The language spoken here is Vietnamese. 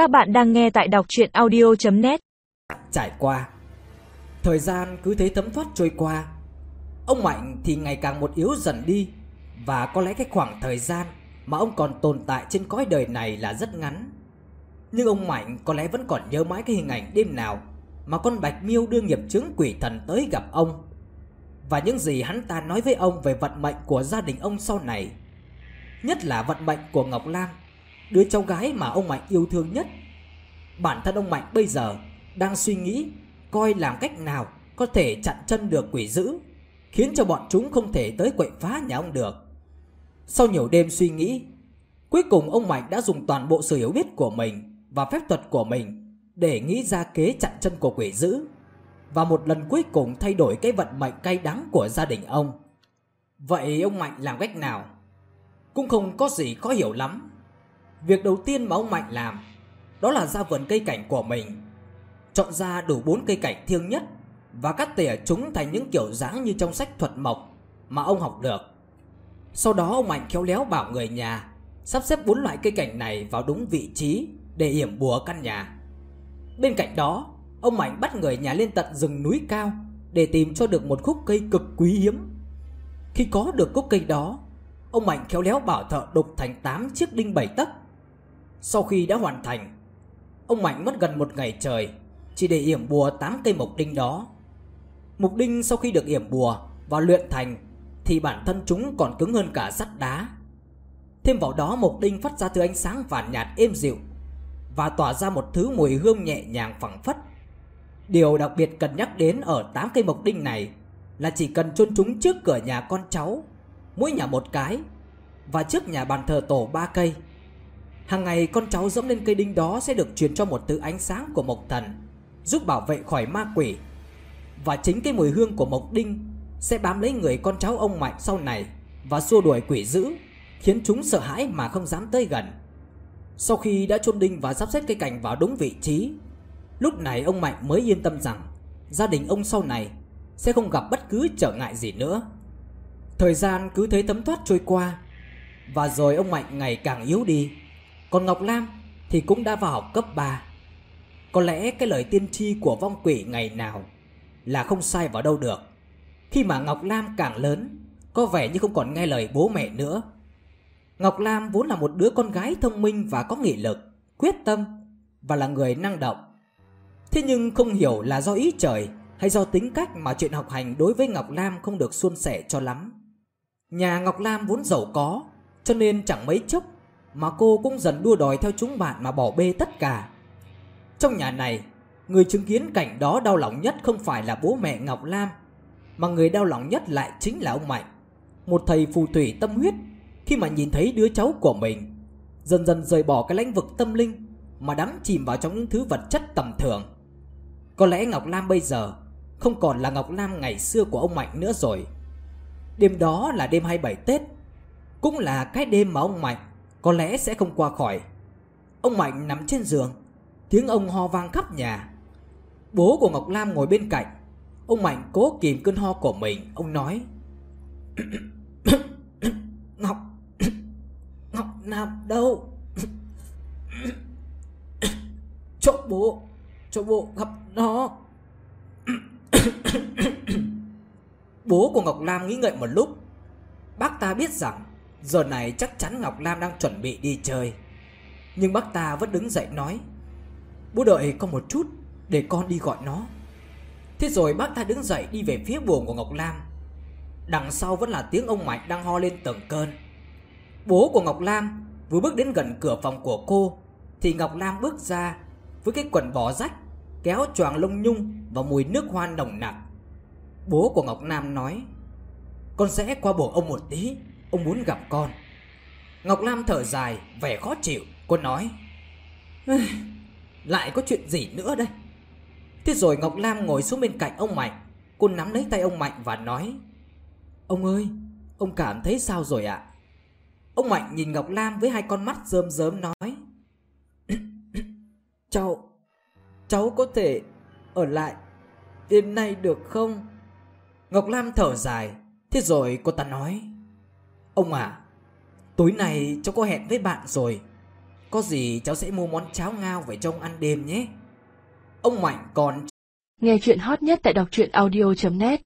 Các bạn đang nghe tại đọc chuyện audio.net Trải qua, Thời gian cứ thế thấm thoát trôi qua. Ông Mạnh thì ngày càng một yếu dần đi, Và có lẽ cái khoảng thời gian Mà ông còn tồn tại trên cõi đời này là rất ngắn. Nhưng ông Mạnh có lẽ vẫn còn nhớ mãi cái hình ảnh đêm nào Mà con Bạch Miêu đưa nghiệp chứng quỷ thần tới gặp ông. Và những gì hắn ta nói với ông về vận mệnh của gia đình ông sau này. Nhất là vận mệnh của Ngọc Lam Đứa cháu gái mà ông Mạnh yêu thương nhất Bản thân ông Mạnh bây giờ đang suy nghĩ coi làm cách nào có thể chặn chân được quỷ dữ, khiến cho bọn chúng không thể tới quậy phá nhà ông được. Sau nhiều đêm suy nghĩ, cuối cùng ông Mạnh đã dùng toàn bộ sự hiểu biết của mình và phép thuật của mình để nghĩ ra kế chặn chân của quỷ dữ và một lần cuối cùng thay đổi cái vận mệnh cay đắng của gia đình ông. Vậy ông Mạnh làm cách nào? Cũng không có gì khó hiểu lắm. Việc đầu tiên mà ông Mạnh làm, đó là ra vườn cây cảnh của mình. Chọn ra đủ 4 cây cảnh thiêng nhất Và cắt tỉa chúng thành những kiểu dáng như trong sách thuật mộc Mà ông học được. Sau đó ông Mạnh khéo léo bảo người nhà Sắp xếp bốn loại cây cảnh này vào đúng vị trí Để yểm bùa căn nhà. Bên cạnh đó, Ông Mạnh bắt người nhà lên tận rừng núi cao Để tìm cho được một khúc cây cực quý hiếm. Khi có được khúc cây đó, Ông Mạnh khéo léo bảo thợ đục thành 8 chiếc đinh bảy tấc sau khi đã hoàn thành, Ông Mạnh mất gần một ngày trời, Chỉ để yểm bùa 8 cây mộc đinh đó. Mộc đinh sau khi được yểm bùa Và luyện thành Thì bản thân chúng còn cứng hơn cả sắt đá. Thêm vào đó, mộc đinh phát ra thứ ánh sáng vàng nhạt êm dịu Và tỏa ra một thứ mùi hương nhẹ nhàng phẳng phất. Điều đặc biệt cần nhắc đến ở 8 cây mộc đinh này Là chỉ cần chôn chúng trước cửa nhà con cháu, Mỗi nhà một cái Và trước nhà bàn thờ tổ ba cây Hàng ngày con cháu dẫm lên cây đinh đó sẽ được truyền cho một thứ ánh sáng của mộc thần, Giúp bảo vệ khỏi ma quỷ. Và chính cái mùi hương của mộc đinh Sẽ bám lấy người con cháu ông Mạnh sau này Và xua đuổi quỷ dữ, Khiến chúng sợ hãi mà không dám tới gần. Sau khi đã chôn đinh và sắp xếp cây cảnh vào đúng vị trí, Lúc này ông Mạnh mới yên tâm rằng Gia đình ông sau này Sẽ không gặp bất cứ trở ngại gì nữa. Thời gian cứ thế thấm thoát trôi qua Và rồi ông Mạnh ngày càng yếu đi còn Ngọc Lam thì cũng đã vào học cấp 3 Có lẽ cái lời tiên tri của vong quỷ ngày nào Là không sai vào đâu được. Khi mà Ngọc Lam càng lớn, Có vẻ như không còn nghe lời bố mẹ nữa. Ngọc Lam vốn là một đứa con gái thông minh và có nghị lực, Quyết tâm Và là người năng động. Thế nhưng không hiểu là do ý trời Hay do tính cách mà chuyện học hành đối với Ngọc Lam không được suôn sẻ cho lắm. Nhà Ngọc Lam vốn giàu có, Cho nên chẳng mấy chốc mà cô cũng dần đua đòi theo chúng bạn mà bỏ bê tất cả. Trong nhà này, người chứng kiến cảnh đó đau lòng nhất không phải là bố mẹ Ngọc Lam, mà người đau lòng nhất lại chính là ông Mạnh, một thầy phù thủy tâm huyết khi mà nhìn thấy đứa cháu của mình dần dần rời bỏ cái lãnh vực tâm linh mà đắm chìm vào trong những thứ vật chất tầm thường. Có lẽ Ngọc Lam bây giờ không còn là Ngọc Lam ngày xưa của ông Mạnh nữa rồi. Đêm đó là đêm 27 Tết, cũng là cái đêm mà ông Mạnh có lẽ sẽ không qua khỏi. Ông Mạnh nằm trên giường, tiếng ông ho vang khắp nhà. Bố của Ngọc Lam ngồi bên cạnh. Ông Mạnh cố kìm cơn ho của mình, ông nói: "Ngọc Ngọc Lam đâu? cho bố, cho bố gặp nó." Bố của Ngọc Lam nghĩ ngợi một lúc Bác ta biết rằng Giờ này chắc chắn Ngọc Lam đang chuẩn bị đi chơi. Nhưng bác ta vẫn đứng dậy nói, Bố đợi con một chút, Để con đi gọi nó. Thế rồi bác ta đứng dậy đi về phía buồng của Ngọc Lam. Đằng sau vẫn là tiếng ông Mạnh đang ho lên từng cơn. Bố của Ngọc Lam vừa bước đến gần cửa phòng của cô, Thì Ngọc Lam bước ra Với cái quần bò rách, Kéo choàng lông nhung và mùi nước hoa nồng nặc. Bố của Ngọc Lam nói, Con sẽ qua bổ ông một tí. Ông muốn gặp con. Ngọc Lam thở dài, Vẻ khó chịu. Cô nói Lại có chuyện gì nữa đây? Thế rồi Ngọc Lam ngồi xuống bên cạnh ông Mạnh. Cô nắm lấy tay ông Mạnh và nói, Ông ơi, Ông cảm thấy sao rồi ạ? Ông Mạnh nhìn Ngọc Lam với hai con mắt rơm rớm nói Cháu Cháu có thể Ở lại Đêm nay được không? Ngọc Lam thở dài. Thế rồi cô ta nói Ông à Tối nay cháu có hẹn với bạn rồi. Có gì cháu sẽ mua món cháo ngao về cho ông ăn đêm nhé. Ông Mạnh còn Nghe chuyện hot nhất tại đọc truyện audio.net